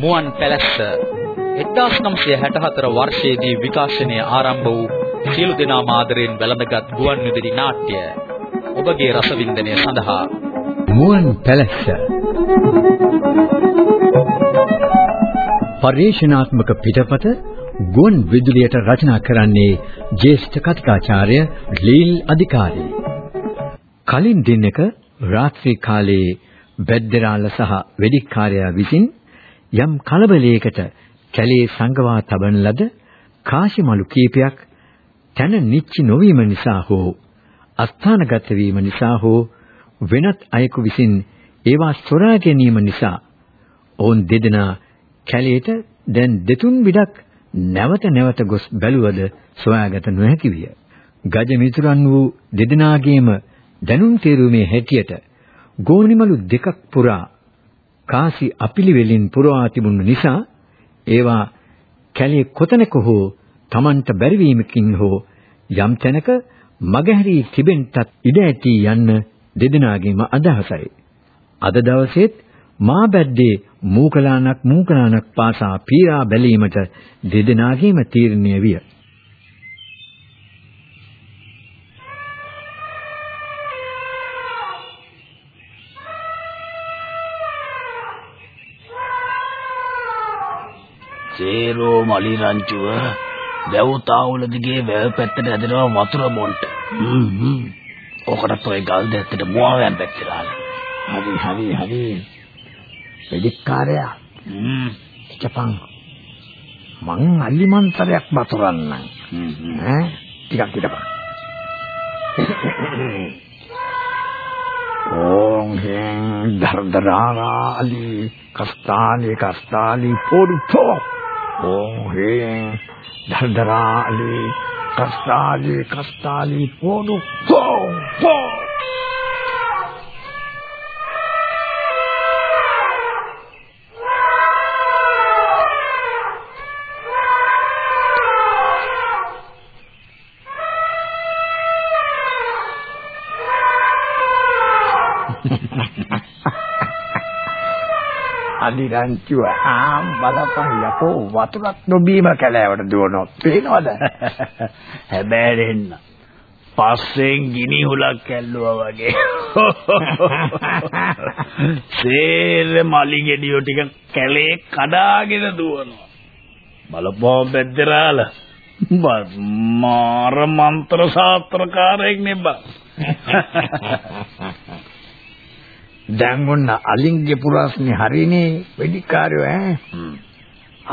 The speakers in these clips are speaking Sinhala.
මුවන් පැලැස්ස 1964 වර්ෂයේදී විකාශනය ආරම්භ වූ සියලු දෙනා මාදරෙන් වැළඳගත් ගුවන් විදුලි නාට්‍ය ඔබගේ රසවින්දනය සඳහා මුවන් පැලැස්ස පරිශනාත්මක පිටපත ගුවන් විදුලියට රචනා කරන්නේ ජ්‍යෙෂ්ඨ කතිකාචාර්ය ලීල් අධිකාරී. කලින් දිනක රාත්‍රී කාලයේ බෙද්දරාල සහ වෙදිකාර්යයා විසින් යම් කලබලයකට කැලේ සංගවා තබන ලද කාශිමලු කීපයක් තන නිච්චි නොවීම නිසා හෝ අස්ථානගත වීම නිසා හෝ වෙනත් අයෙකු විසින් ඒවා සොරා ගැනීම නිසා ඔවුන් දෙදෙනා කැලේට දැන් දෙතුන් විඩක් නැවත නැවත ගොස් බැලුවද සොයාගත නොහැකි විය. ගජ මිතුරන් වූ දෙදෙනාගේම දැනුම් තේරුමේ හැටියට ගෝනිමලු දෙකක් පුරා කාසි අපිලිවෙලින් පුරවා තිබුණු නිසා ඒවා කැලේ කොතැනක හෝ Tamanට බැරිවීමකින් හෝ යම් තැනක මගහැරී තිබෙන්නත් ඉඩ ඇති යන්න දෙදෙනාගේම අදහසයි. අද දවසේත් මා බැද්දේ මූකලානක් මූකලානක් පාසා පීරා බැලීමට දෙදෙනාගේම තීරණය විය. සේරෝ මලි රංචුව වැව්තාවුල දිගේ වැව පැත්තට ඇදෙනවා වතුර බොන්ට. හ්ම්. ඔකටත් ඔය ගල් දැත්තට මුවාවයන් පැත්තට හරි හරි හරි. වෙදිකාරයා. හ්ම්. ඉච්චපන්. මං අලිමන්තරයක් වතුරන්නම්. හ්ම් ඈ ටිකක් හිටපන්. ඕං හෙන් දර්දරාලි කස්තාලි කස්තාලි පොඩු පෝ Ohe, dardara-ali, kastali, kastali, podo, po, po. අදිරංචුව ආම් බලපන් යකෝ වතුරක් නොබීම කැලෑවට දුවනවා පේනවද හැබැයි පස්සෙන් ගිනි හුලක් ඇල්ලුවා වගේ. සේර මලි ගෙඩියෝ ටික කැලේ කඩාගෙන දුවනවා. බලපොම් බෙද්දරාල මාර මන්ත්‍ර ශාස්ත්‍රකාරයෙක් නෙබ්බා දැන් ඔන්න අලින්ගේ පුරාස්නේ හරිනේ වෙඩිකාරයෝ ඈ.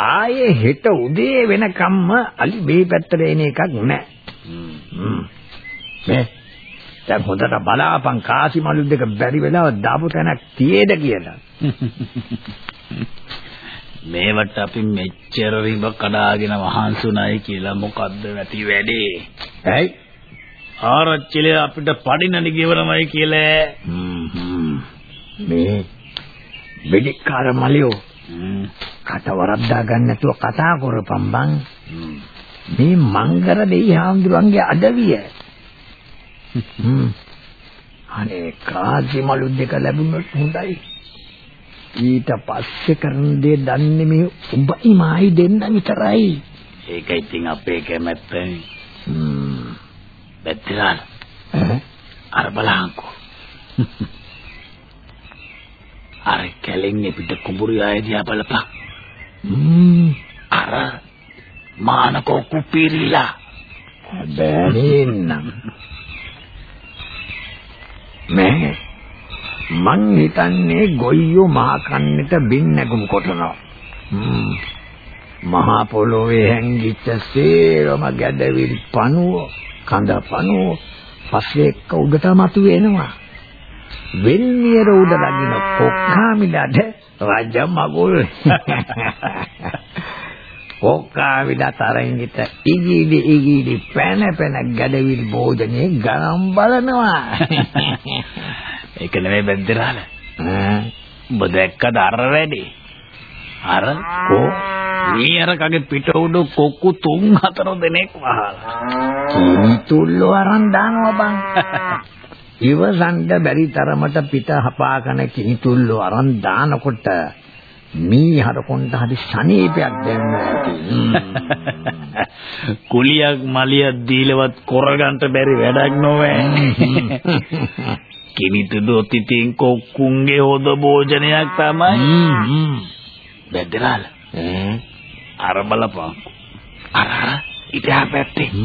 ආයේ හෙට උදේ වෙනකම්ම අලි මේ පැත්තට එන එකක් නැහැ. මේ දැන් හොඳට බලාපන් කාසි මලු දෙක බැරි වෙලාව දාපු තැනක් තියේද කියලා. මේවට අපි මෙච්චර රිඹ කඩාගෙන වහන්සුණයි කියලා මොකද්ද නැති වැඩේ? ඇයි? ආරච්චිලේ අපිට පඩිනනි ගෙවනමයි කියලා මේ වෙඩික්කාර මලියෝ කට වරද්දා ගන්න නැතුව කතා කරපම් බං. මේ මංගර දෙයි හාමුදුරන්ගේ අඩවිය. අනේ කාසි මලු දෙක ලැබුණොත් හොඳයි. ඊට පස්සේ කරන දේ දන්නේ මේ උඹයි මායි දෙන්න විතරයි. ඒක ඉතින් අපේ කැමැත්තනේ හ්ම්. බැද්දලාන අර බලහන්කෝ කැලෙන් පිට කුඹුරු ආය දිහා බලපන්. ම්ම් අර මානකෝ කුපිරිලා. බෑනේනම්. මේ මං හිතන්නේ ගොයියෝ මහ කන්නට බින්නගුම් කොටනවා. ම්ම් මහා පොළොවේ හැංගිච්ච සේරම ගැඩවිල් පණුව කඳ පණුව පස්සේ එක්ක උඩට මතුවෙනවා. වෙල්මියර උඩ ලගින කොක්කාමිලට රජ මගුල් කොක්කාමිලා තරංගිත ඉගිලි ඉගිලි පැන පැන ගැඩවිල් භෝජනේ ගනම් බලනවා. ඒක නෙමෙයි බෙන්දරාල. ඔබ දැක්කද අර වැඩේ? අර කො මීයරකගේ පිට උඩ කොක්කු තුන් හතර දෙනෙක් වහලා. කිනිතුල්ලෝ අරන් දානවා බං ඉවසන්න බැරි තරමට පිට හපාගෙන කිනිතුල්ලෝ අරන් දානකොට මේ හරකොන්ට හරි සනීපයක් දැන්න ඇති. කුලියක් මලියක් දීලවත් කරගන්න බැරි වැඩක් නොවේ. කිනිතුඩු ඔතිතින් කොක්කුන්ගේ හොද භෝජනයක් තමයි. බෙදරාල. අර බලපන්. අර අර ඉතිහා පැත්තේ.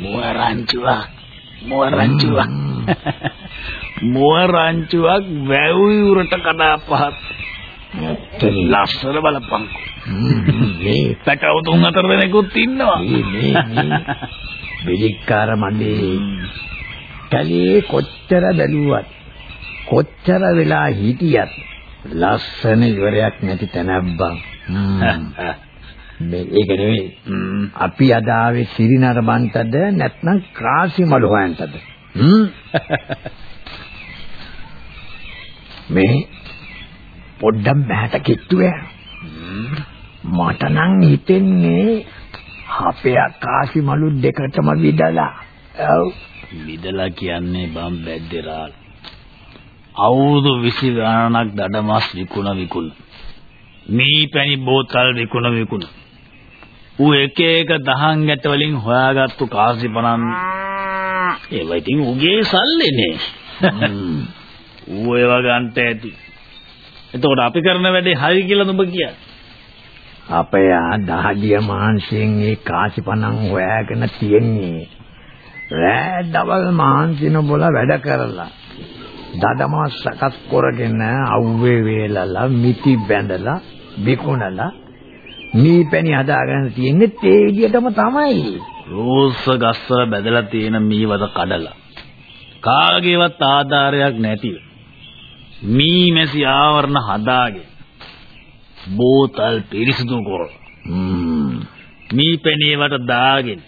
මුව රංචුවක්. මුව රංචුවක්. මුව රංචුවක් වැව් උරට කඩා පහත්. ලස්සන බලපන්. මේ පැටව තුන් හතර දෙනෙකුත් ඉන්නවා. මේ මේ බෙලික්කාර මල්ලේ කලේ කොච්චර බැලුවත් කොච්චර වෙලා හිටියත් ලස්සන ඉවරයක් නැති තැනක් බං. මේ ඒක නෙවෙයි. අපි අද ආවේ සිරිනර බන්තද නැත්නම් කාසිමලු හොයන්ටද? හ්ම්. මේ පොඩ්ඩක් බෑට කිට්ටුවේ. මට නම් හිතෙන්නේ අපේ කාසිමලු දෙකටම විදලා. ඔව්. විදලා කියන්නේ බම් බැද්දේරාල්. අවුරුදු 20 ගණනක් දඩමස් විකුණ විකුණ. මේ පැණි බෝතල් විකුණ විකුණ. ඌ එක එක දහං ගැට වලින් හොයාගත්තු කාසි පණන් ඒවා ඉතින් උගේ සල්ලේනේ. ඌ ඒවා ගන්නට ඇති. එතකොට අපි කරන වැඩේ හරි කියලා නුඹ කියන්නේ. අපේ ආදාදිය මාංශයෙන් ඒ කාසිපණන් හොයාගෙන තියෙන්නේ රෑ දවල් මාංශින බොල වැඩ කරලා දඩමස් සකස් කරගෙන අවුවේ වේලලා මිටි බැඳලා විකුණලා මීපැණි හදාගෙන තියෙන්නේ ඒ විදිහටම තමයි. රෝස ගස්වල බැදලා තියෙන මීවද කඩලා. කාගේවත් ආධාරයක් නැතිව මී මැසි ආවරණ හදාගෙන බෝතල් පිරිසිදු කරලා මී පෙනේවට දාගෙන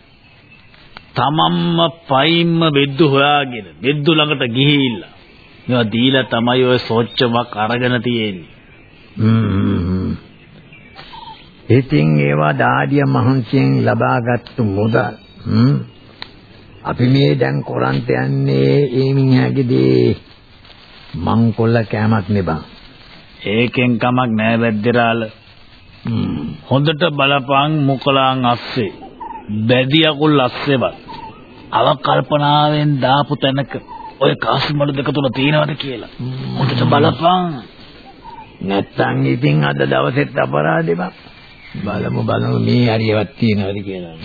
තමන්ම පයින්ම බෙද්දු හොයාගෙන බෙද්දු ළඟට ගිහිල්ලා මේවා දීලා තමයි ඔය සෝච්චමක් අරගෙන තියෙන්නේ. ඉතින් ඒවා දාඩිය මහන්සියෙන් ලබාගත්තු මුදල් අපි මේ දැන් කොරන්ට යන්නේ ඒ මිනිහාගේ දේ මංකොල්ල කෑමක් නෙබා. ඒකෙන් කමක් නෑ වැද්දරාල. හොඳට බලපං මුකලාන් අස්සේ. බැදි අකුල් අස්සේවත්. අවකල්පනාවෙන් දාපු තැනක ඔය කාසිමඩු දෙක තුන තියෙනවද කියලා. හොඳට බලපං. නැත්තම් ඉතින් අද දවසෙත් අපරාධෙම බලමු බලමු මේ හරියවත් තියෙනවද කියලා.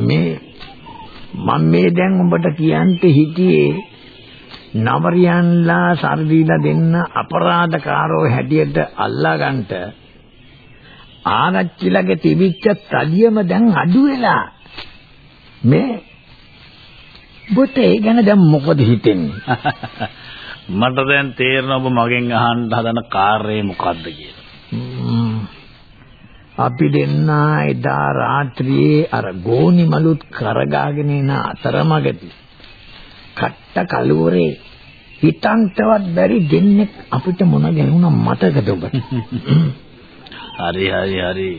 මේ මම මේ දැන් උඹට කියන්න හිටියේ නවරියන්ලා සර්දීලා දෙන්න අපරාධකාරෝ හැටියට අල්ලාගන්ට ආරච්චිලගේ තිබිච්ච තදියම දැන් අඩු වෙලා. මේ ඒ ගැන දැන් මොකද හිතෙන්නේ මට දැන් තේරෙනවා ඔබ මගෙන් අහන්න හදන කාර්යය මොකද්ද කියලා අපි දෙන්න එදා රාත්‍රියේ අර ගෝනි මලුත් කරගාගෙන එන අතරමඟදී කට්ට කලුවරේ හිතන්තවත් බැරි දෙන්නෙක් අපිට මොන ගැහුණා මතකද ඔබ? හරි හරි හරි.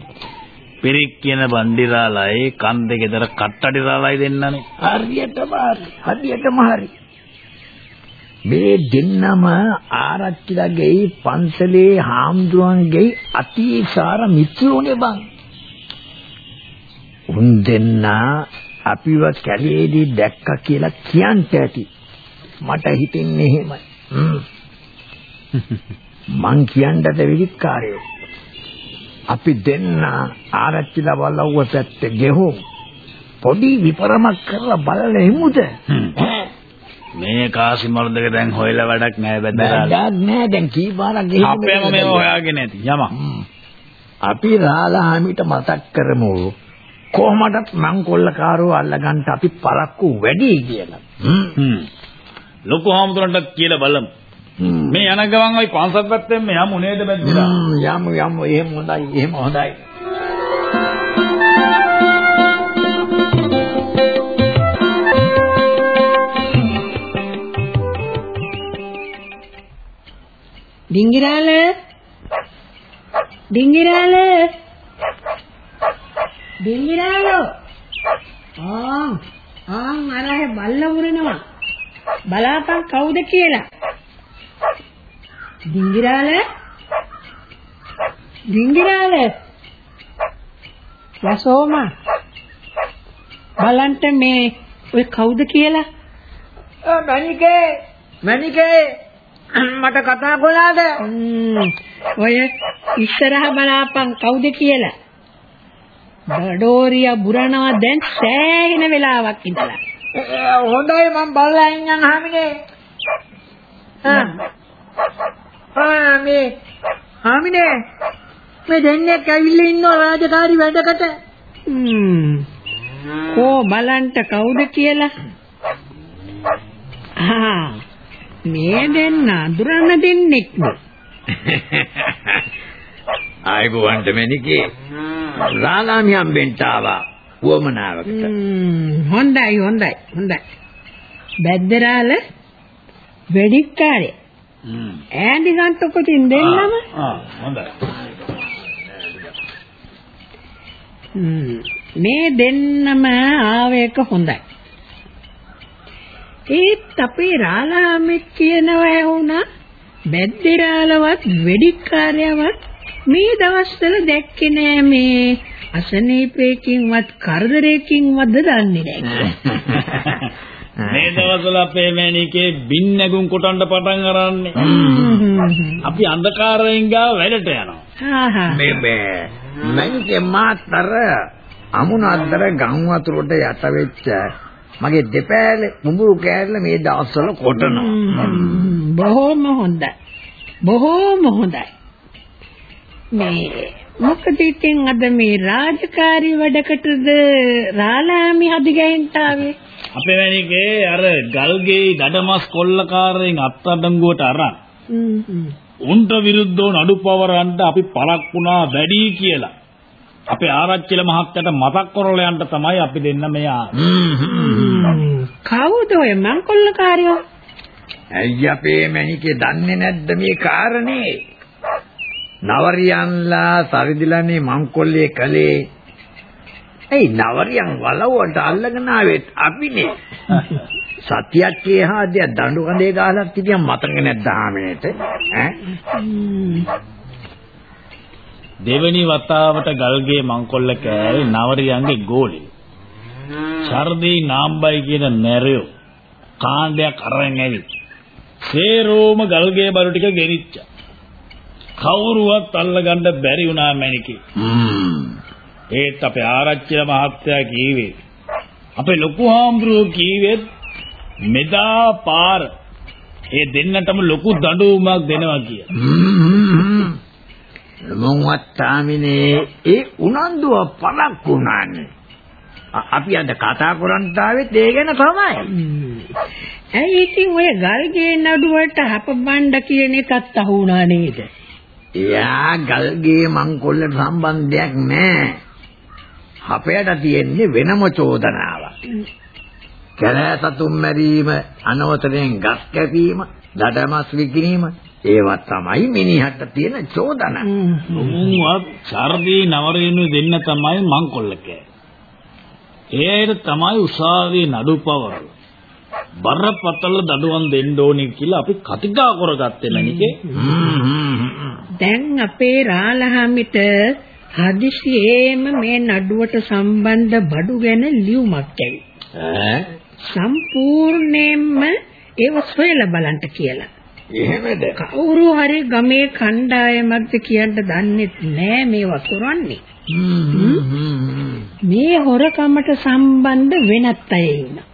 පිරික් කියන බණ්ඩිරාලයි කන් දෙකේතර කට්ටඩිරාලයි දෙන්නනේ. හරියටම හරි. හරියටම හරි. මේ දෙන්නම ආරච්චිලගේ පන්සලේ හාමුදුරන්ගේ අතිසාර මිත්‍රෝනේ බං. උන් දෙන්න අපිව කැලේදී දැක්ක කියලා කියන්ට ඇති. මට හිතෙන්නේ එහෙමයි. මං කියන්නද විදිකාරයෝ. අපි දෙන්න ආරච්චිලා වලව්ව පැත්තේ ගෙහුම් පොඩි විපරමක් කරලා බලලා එමුද? මේ කාසිමල් දෙක දැන් හොයලා වැඩක් නැහැ බැදලා. වැඩක් නැහැ දැන් කී පාරක් ගෙහින් අපේම මේ හොයාගෙන ඇති යමක්. අපි රාලහාමිට මතක් කරමු කොහොමදත් මංකොල්ලකාරෝ අල්ලගන්න අපි පරක්කු වැඩි කියලා. හ්ම්. ලොකු හාමුදුරන්ට කියලා බලමු. මේ යන ගමන් ওই පන්සල් පැත්තෙන් මේ යමු නේද බැද්දලා. යමු යමු එහෙම හොඳයි එහෙම හොඳයි. ඩිංගිරාල? ඩිංගිරාල? ඩිංගිරාලෝ? ආ ආ අරහ බල්ල මුරනවා බලාපන් කවුද කියලා. ඩිංගිරාල? ඩිංගිරාල? යසෝම බලන්න මේ ඔය කවුද කියලා. මණිකේ මණිකේ! මට කතා කළාද? ම්ම්, ඔය ඉස්සරහ බලාපන් කවුද කියලා. බඩෝරියා බුරනවා දැන් සෑහෙන වෙලාවක් ඉඳලා. හොඳයි මම බලලා ඉන්නම් හාමිනේ. ආ. මේ හාමිනේ මේ දෙන්නේ ඇවිල්ලා ඉන්නවා රාජකාරි වැඩකට. කෝ බලන්න කවුද කියලා. ආ මේ දෙන්න අඳුරන්න දෙන්නෙක් නේ. ආයිබෝවන්ට මෙනිකේ රාලාමි හම්බෙන්න ආවා වමනාවකට. හොඳයි හොඳයි හොඳයි. බැද්දරාල වෙඩික්කාරේ. ඈඳි ගන්නකොටින් දෙන්නම ආ හොඳයි. මේ දෙන්නම ආව එක හොඳයි. ඒත් අපේ රාලාමෙත් කියනවා ඇහුණා බැද්දරාලවත් වෙඩික්කාරයවත් මේ දවස්වල දැක්කේ නෑ මේ අසනීපයකින්වත් කරදරයකින්වත් දන්නේ නෑ කියලා. මේ දවස්වල අපේ මෑණිකේ බින් නැගුම් කොටන්න පටන් අරන්නේ. අපි අන්ධකාරයෙන් ගාව වැඩට යනවා. මේ මේ මංගේ මාතර අමුණ අතර ගම් වතුරට යට වෙච්ච මගේ දෙපෑල මුඹුරු කෑල්ල මේ දවස්වල කොටනවා. බොහොම හොඳයි. බොහොම හොඳයි. මේ මොකද ඉතින් අද මේ රාජකාරී වැඩකටද රාලාමි හදිගහින්ට ආවේ? අපේ මෑණිකේ අර ගල්ගේ දඩමස් කොල්ලකාරයෙන් අත්අඩංගුවට අරන්. උන්ට විරුද්ධව නඩු පවරන්න අපි පළක් වුණා වැඩි කියලා. අපේ ආරච්චිල මහත්තයට මතක් කරලා යන්න තමයි අපි දෙන්න මේ ආවේ. කවුද ඔය මංකොල්ලකාරයෝ? ඇයි අපේ මැනිකේ දන්නේ නැද්ද මේ කාරණේ? නවරියන්ලා සරිදිලානේ මංකොල්ලේ කලේ. ඇයි නවරියන් වලව්වට අල්ලගෙන ආවෙත් අපිනේ. සතියක් එහාදී දඬු කඳේ ගහලා තිබියම් මතක නැද්ද ආමේට? ඈ? දෙවෙනි වතාවට ගල්ගේ මංකොල්ල කෑවේ නවරියන්ගේ ගෝලේ. ශර්දී නාම්බයි කියන නැරයෝ කාණ්ඩයක් අරන් ඇවිත්. සේරෝම ගල්ගේ බරු ටික ගෙනිච්චා. කවුරුවත් අල්ලගන්න බැරි වුණා මැනිකේ. ඒත් අපේ ආරච්චිල මහත්තයා කීවේ අපේ ලොකු හාමුදුරුවෝ කීවෙත් මෙදා පාර ඒ දෙන්නටම ලොකු දඬුවමක් දෙනවා කියලා. මොන්වත් තාමිනේ ඒ උනන්දුව පළක් වුණානේ. අපි අද කතා කරන්න ආවෙත් ඒ ගැන තමයි. ඇයි ඉතින් ඔය ගල්ගේ නඩුවට හපබණ්ඩ කියන එකත් අහුණා නේද? එයා ගල්ගේ මංකොල්ලට සම්බන්ධයක් නැහැ. අපයට තියෙන්නේ වෙනම චෝදනාවක්. කැලෑ සතුන් මැරීම, අනවතරයෙන් ගස් කැපීම, දඩමස් විකිණීම ඒවා තමයි මිනිහට තියෙන චෝදනා. මුවත් ශර්දී නවරේනු දෙන්න තමයි මංකොල්ල කෑ. ඒයට තමයි උසාවියේ නඩු පවරල. බරපතල දඩුවම් දෙන්න ඕනේ කියලා අපි කතිකා කරගත්තේ මණිකේ. දැන් අපේ රාලහාමිට හදිසියෙම මේ නඩුවට සම්බන්ධ බඩු ගැන ලියුමක් ඇවි. ඈ සම්පූර්ණයෙන්ම ඒව සොයලා බලන්න කියලා. එහෙමද? කවුරු හරි ගමේ කණ්ඩායමක්ද කියන්න දන්නෙත් නෑ මේවා කරන්නේ. මේ හොරකමට සම්බන්ධ වෙනත් අය ඉන්නවා.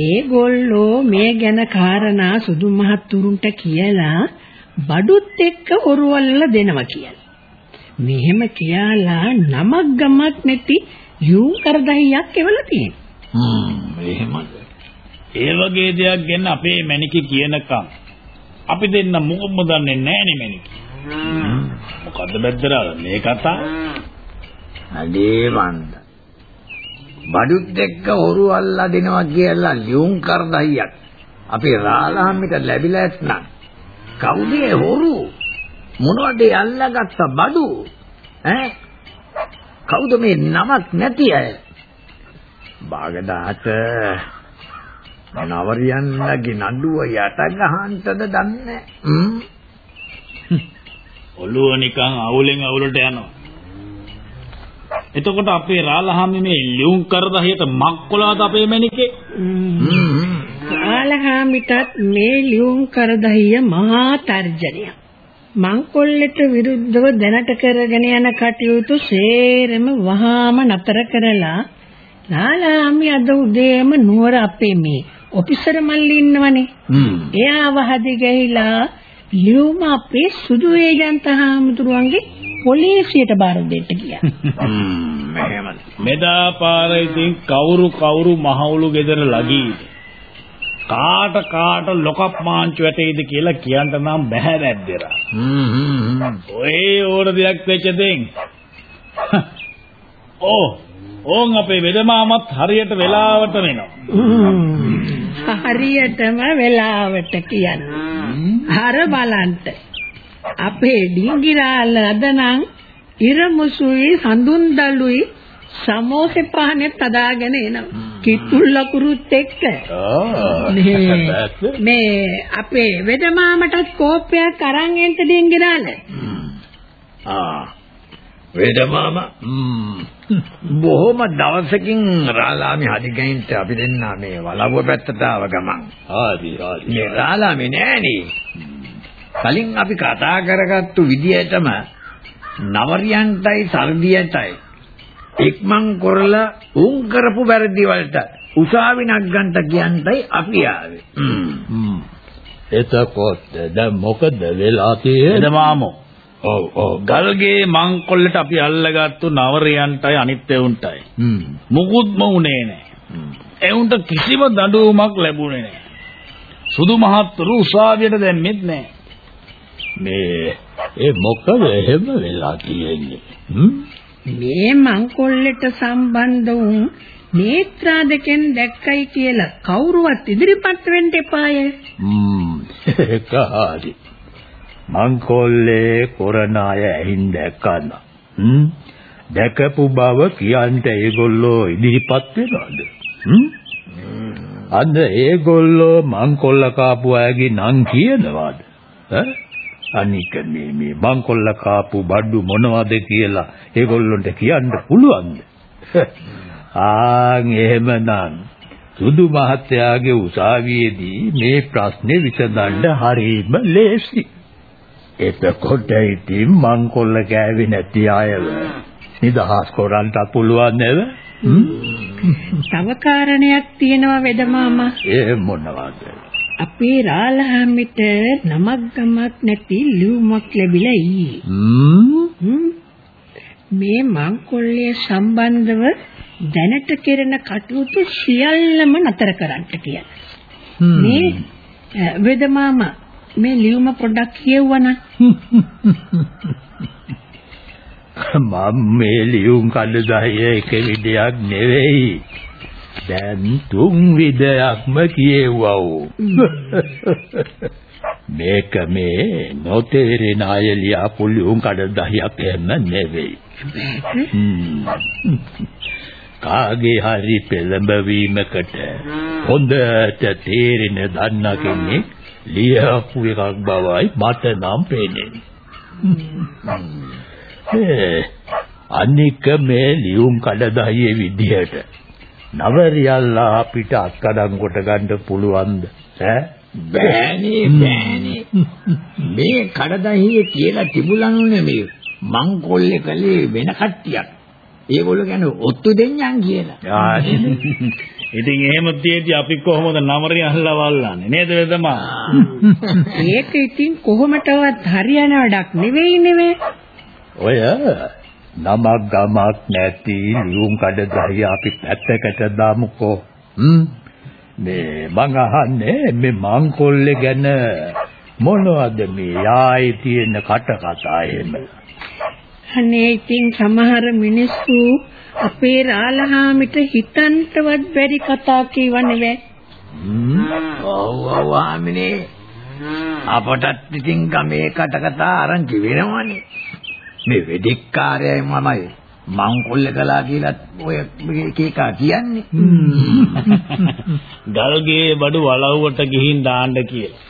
ඒගොල්ලෝ මේ ගැන කාරණා සුදු මහත්තුරුන්ට කියලා බඩුත් එක්ක හොරුවල්ල දෙනවා කියලා. මෙහෙම කියලා නමක් ගමක් නැති යූ කරදහියක් එවලා තියෙනවා. හ්ම් එහෙමද? ඒ වගේ දෙයක් ගැන අපේ මණිකේ කියනකම් අපි දෙන්න මොකක්ම දන්නේ නැහැ නේ මණිකේ. මොකද්ද බැද්දරා මේ කතා? අඩේ වන්ද. බඩුත් එක්ක හොරු අල්ලා දෙනවා කියලා ලියුම් කරදහියක්. අපේ රාලහම්මිට ලැබිලා ඇත්නම් කවුද ඒ හොරු? මොනවද අල්ලාගත්ත බඩු? ඈ? කවුද මේ නමක් නැති අය? බාගදාත නවරියන්නගේ නඩුව යට ගහන්ටද දන්නේ ඔළුව නිකන් අවුලෙන් අවුලට යනවා. එතකොට අපේ රාලහාමි මේ ලියුම් කරදහියට මක්කොලාද අපේ මැනිකේ? ආලහාමිටත් මේ ලියුම් කරදහිය මහා තර්ජනයක්. මංකොල්ලට විරුද්ධව දැනට කරගෙන යන කටයුතු සේරම වහාම නතර කරලා ලාලාමි අද උදේම නුවර අපේ මේ ඔෆිසර් මල්ලි ඉන්නවනේ. එයා වහදි ගිහිලා ලියුම අපේ සුදු ඒජන්ත හාමුදුරුවන්ගේ පොලිසියට බාර දෙන්න ගියා. මෙදා පාර ඉතින් කවුරු කවුරු මහවුළු ගෙදර ලගීද? කාට කාට ලොකප් මාංචු වැටෙයිද කියලා කියන්න නම් බෑ නැද්දේරා. ඔය ඕන දෙයක් වෙච්ච දෙන්. ඕ ඕන් අපේ වෙදමාමත් හරියට වෙලාවට වෙනවා. හරියටම වෙලාවට කියන්න. අර බලන්න. අපේ ඩිංගිරාල අදනම් ඉරමුසුයි හඳුන්දලුයි සමෝසේ පහනේ තදාගෙන එනවා. කිතුල් ලකුරුත් එක්ක. මේ අපේ වෙදමාමටත් කෝපයක් අරන් එන්න ඩිංගිරාල. ආ වේදමාම බොහොම දවසකින් රාලාමි හදිගයින්ට අපි දෙන්න මේ වලව්ව පැත්තට ආව ගමන්. ආදි ආදි. මේ රාලාමි නෑනේ. කලින් අපි කතා කරගත්තු විදිහටම නවරියන්ටයි සර්දියටයි ඉක්මන් කරලා උන් කරපු වැරදි වලට උසාවි නග්ගන්ට කියන්ටයි අපි ආවේ. එතකොට දැන් මොකද වෙලා තියෙන්නේ? වෙදමාමෝ ඔව් ඔව්. ගල්ගේ මංකොල්ලට අපි අල්ලගත්තු නවරයන්ටයි අනිත් එවුන්ටයි. හ්ම්. මුකුත්ම උනේ නැහැ. එවුන්ට කිසිම දඬුවමක් ලැබුණේ නැහැ. සුදු මහත්තුරු උසාවියට දැම්මෙත් නැහැ. මේ ඒ මොකද එහෙම වෙලා තියෙන්නේ? හ්ම්? මේ මංකොල්ලට සම්බන්ධ වුන් නේත්‍රා දෙකෙන් දැක්කයි කියලා කවුරුවත් ඉදිරිපත් වෙන්න එපාය. හ්ම්. ඒක හරි. මංකොල්ලේ කරන අය ඇහින් දැක්කන. හ්ම්. දැකපු බව කියන්ට ඒගොල්ලෝ ඉදිරිපත් වෙනවද? හ්ම්. අද ඒගොල්ලෝ මංකොල්ල කාපු අයගේ නම් කියනවාද? ඈ? අනික මේ මේ මංකොල්ල කාපු බඩු මොනවද කියලා ඒගොල්ලොන්ට කියන්න පුළුවන්ද? ආන් එහෙමනම් සුදු මහත්තයාගේ උසාවියේදී මේ ප්‍රශ්නේ විසඳන්න හරිම ලේසි. එතකොට ඉතින් මංකොල්ල කෑවේ නැති අයව නිදහස් කරන්න පුළුවන් නේද? තව කාරණයක් තියෙනවා වෙදමාමා. ඒ මොනවද? අපේ රාලහාමිට නමක් ගමක් නැති ලියුමක් ලැබිලා ඊයේ. මේ මංකොල්ලේ සම්බන්ධව දැනට කෙරෙන කටයුතු සියල්ලම නතර කරන්න කියලා. මේ අ, වෙදමාමා මේ ලියුම පොඩ්ඩක් කියවුවනම් මම මේ ලියුම් කඩදාසිය එක විඩයක් නෙවෙයි. දැන් තුන් විඩයක්ම කියෙව්වා. මේක මේ නොතේරෙන අය ලියාපු ලියුම් කඩදාසියක් එහෙම නෙවෙයි. හ්ම්. කාගේ හරි පෙළඹවීමකට හොඳට තේරෙන දන්න කෙනෙක් ලියපු එකක් බවයි මට නම් පේන්නේ. අනික මේ ලියුම් කඩදාසියේ විදිහට නවරියල්ලා අපිට අත්කඩම් කොට ගන්න පුළුවන්ද? ඈ? බෑනේ බෑනේ. මේ කඩදාහියේ කියලා තිබුණානුනේ මේ මංකොල්ලේ කලේ වෙන කට්ටියක්. ඒගොල්ලෝ කියන්නේ ඔත්තු දෙඤ්ඤන් කියලා ඉතින් එහෙම තියදී අපි කොහොමද නවරිය අහලා වල්ලාන්නේ නේද වෙදමා? ඒක ඉතින් කොහොමටවත් හරියන වැඩක් නෙවෙයි නෙවෙයි. ඔය නමක් ගමක් නැති ලියුම් කඩදාසිය අපි පැත්තකට දාමුකෝ හ්ම් මේ මං අහන්නේ මේ මංකොල්ලේ ගැන මොනවද මේ යායේ තියෙන කට කතා එහෙම අනේ ඉතින් සමහර මිනිස්සු අපේ රාලහාමිට හිතන්ටවත් බැරි කතා කියවන්නේ ඔව් ඔව් ආමිනේ අපටත් ඉතින් ගමේ කට කතා ආරංචි වෙනවනේ මේ වෙදික්කාරයයි මමයි මංකොල්ල කළා කියලා ඔය කේකා කියන්නේ. ගල්ගේ බඩු වලව්වට ගිහින් දාන්න කියලා.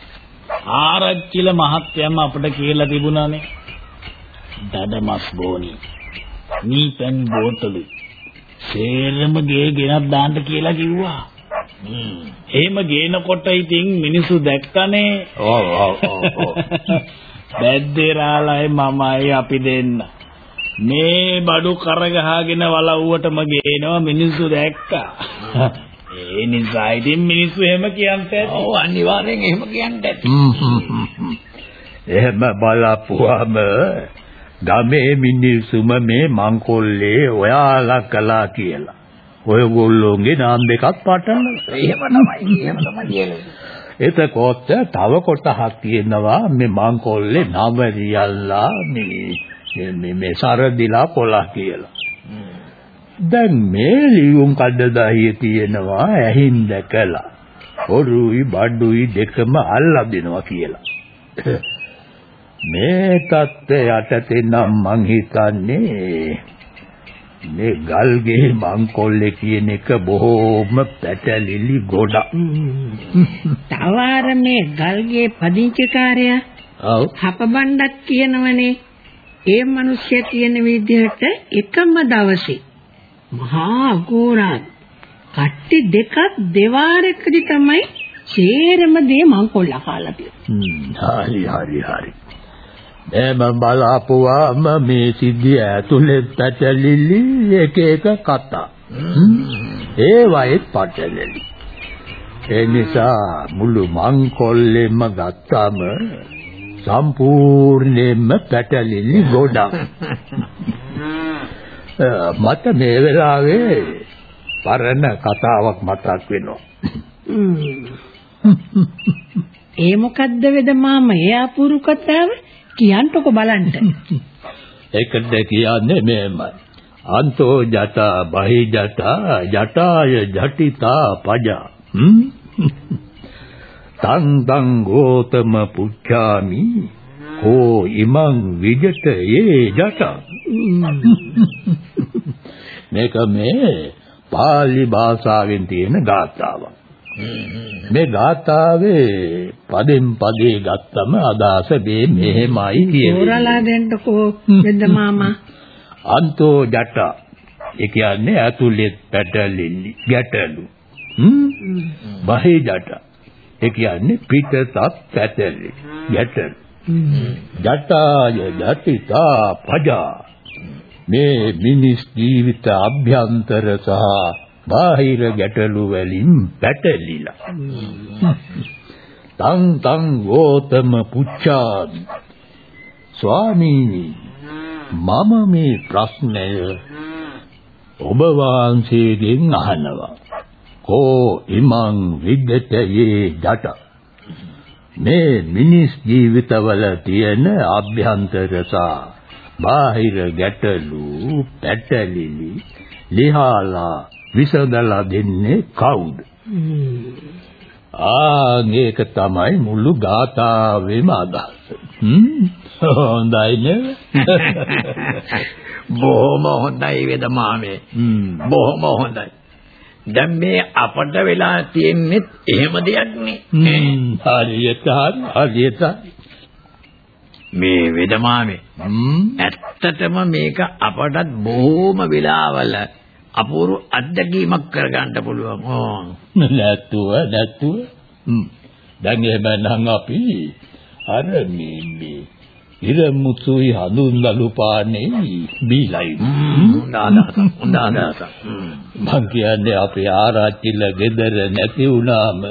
ආරච්චිල මහත්යම අපිට කියලා තිබුණානේ. දඩමස් බෝනි. නීපන් බෝතලු. සේරම ගේ ගෙනත් දාන්න කියලා කිව්වා. එහෙම ගේනකොට ඉතින් මිනිස්සු දැක්කනේ. ඔව් ඔව් ඔව්. බැද්දේරාලයි මමයි අපි දෙන්න. මේ බඩු කරගහගෙන වලව්වටම ගේනවා මිනිස්සු දැක්කා. ඒ නිසා ඉතින් මිනිස්සු එහෙම කියන්ට ඇති. ඔව් අනිවාර්යෙන් එහෙම කියන්න ඇති. එහෙම බලපුවම ගමේ මිනිස්සුම මේ මංකොල්ලේ ඔයාලා කළා කියලා. ඔයගොල්ලෝගේ නාම් දෙකක් පටලනවා. එහෙම තමයි. එහෙම තමයි කියන්නේ. එතකොට තව කොටහක් තියෙනවා මේ මංකොල්ලේ නම රියල්ලා මේ මේ මේ සරදිලා පොලා කියලා. දැන් මේ ලියුම් කඩදාසියේ තියෙනවා ඇහින් දැකලා ඔරුයි බඩුයි දෙකම අල්ලා දෙනවා කියලා. මේ தත්ත්වය යටතේ නම් මං හිතන්නේ මේ ගල්ගේ මංකොල්ලේ කියන එක බොහොම පැටලිලි ගොඩක්. තවාර මේ ගල්ගේ පදිංචිකාරයා ඔව්. හපබණ්ඩක් කියනවනේ. ඒ මිනිස්සයා කියන විදිහට එකම දවසේ මහා අගෝරා කට්ටි දෙකක් දෙවාරයකදී තමයි සේරම දේ මං කොල්ලා කාලා තියෙන්නේ. හරි හරි හරි. එම බලාපුවාම මේ සිද්ධිය ඇතුලේ පැටලිලි එක එක කතා. ඒ වයිත් පැටලිලි. ඒ නිසා මුළු මංකොල්ලෙම ගත්තාම සම්පූර්ණයෙන්ම පැටලිලි ගොඩක්. මට මේ වෙලාවේ පරණ කතාවක් මතක් වෙනවා. ඒ මොකද්ද වේද මාම ඒ අපූරු කතාව කියන්ටකො බලන්න. ඒකද කියන්නේ මේමයි. අන්තෝ ජටා බහි ජටා ජටාය ජටිතා පජා. තං තං ගෝතම පුච්ඡාමි කෝ ඉමං විජට ඒ ජටා. මේක මේ පාලි භාෂාවෙන් තියෙන ගාථාවක්. මේ ගාථාවේ පදෙන් පදේ ගත්තම අදහස මේ මෙහෙමයි කියන්නේ. හොරලා දෙන්නකෝ වෙද්ද මාමා. අන්තෝ ජට ඒ කියන්නේ ඇතුලේ පැටලිලි ගැටලු. හ්ම් බහේ ජට ඒ කියන්නේ පිටතත් පැටලි ගැටලු. ජටාය ජටිතා පජා මේ මිනිස් ජීවිත අභ්‍යන්තර සහ බාහිර ගැටලු වලින් පැටලිලා තං තං ගෝතම පුච්ඡාමි. ස්වාමීනි මම මේ ප්‍රශ්නය ඔබ වහන්සේගෙන් අහනවා. කෝ ඉමං විද්දතයේ ජට? මේ මිනිස් ජීවිතවල තියෙන අභ්‍යන්තර සහ බාහිර ගැටලු පැටලිලි ලිහාලා විසඳලා දෙන්නේ කවුද? ආ මේක තමයි මුළු ගාථාවේම අදහස. හොඳයි නේද? බොහොම හොඳයි වේද මාමේ. බොහොම හොඳයි. දැන් මේ අපට වෙලා තියෙන්නේ එහෙම දෙයක් නේ. හරියට හරියට මේ වේද මාමේ. ඇත්තටම මේක අපටත් බොහොම වෙලාවල අපූර්ව අත්දැකීමක් කරගන්න පුළුවන්. ඕ. නැතුව නැතුව. දැන් එහෙමනම් අපි අර මේ මේ ඉර මුතුයි හඳුන්ලලු පානේ බීලයි. හොඳ මං කියන්නේ අපේ ආරච්චිල ගෙදර නැති වුණාම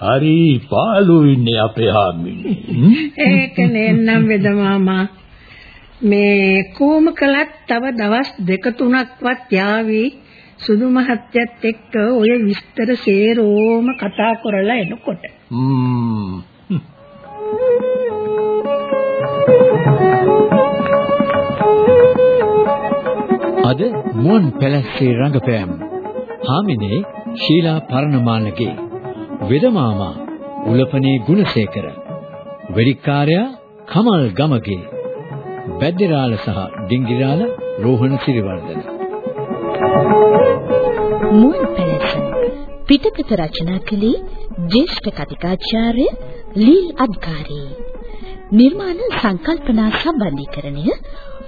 හරි පාළුයිනේ අපේ හාමිනේ. ඒක නෙන්නම් වෙද මාමා. මේ කොහොම කළත් තව දවස් දෙක තුනක්වත් යාවි. සුදු මහත්තයත් එක්ක ඔය විස්තර සේරෝම කතා කරලා එනකොට. අද මුවන් පැලස්සේ රංගපෑම් හාමිනේ ශීලා පරණමානගේ වෙදමාමා උලපනේ ගුණසේකර. වෙඩික්කාරයා කමල් ගමගේ බැද්දිරාල සහ ඩිංගිරාල රෝහණ සිරිවර්ධන. මුවන් පැලසන් පිටපත රචනා කළේ ජ්‍යෙෂ්ඨ කතිකාචාර්ය ලීල් අද්කාරී. නිර්මාණ සංකල්පනා සම්බන්ධීකරණය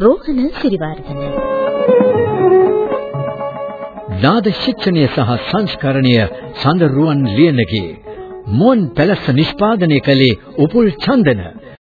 රෝහණ සිරිවර්ධන. නාද ශික්ෂණය සහ සංස්කරණය සඳරුවන් ලියනගේ මුවන් පැලස නිෂ්පාදනය කළේ උපුල් චන්දන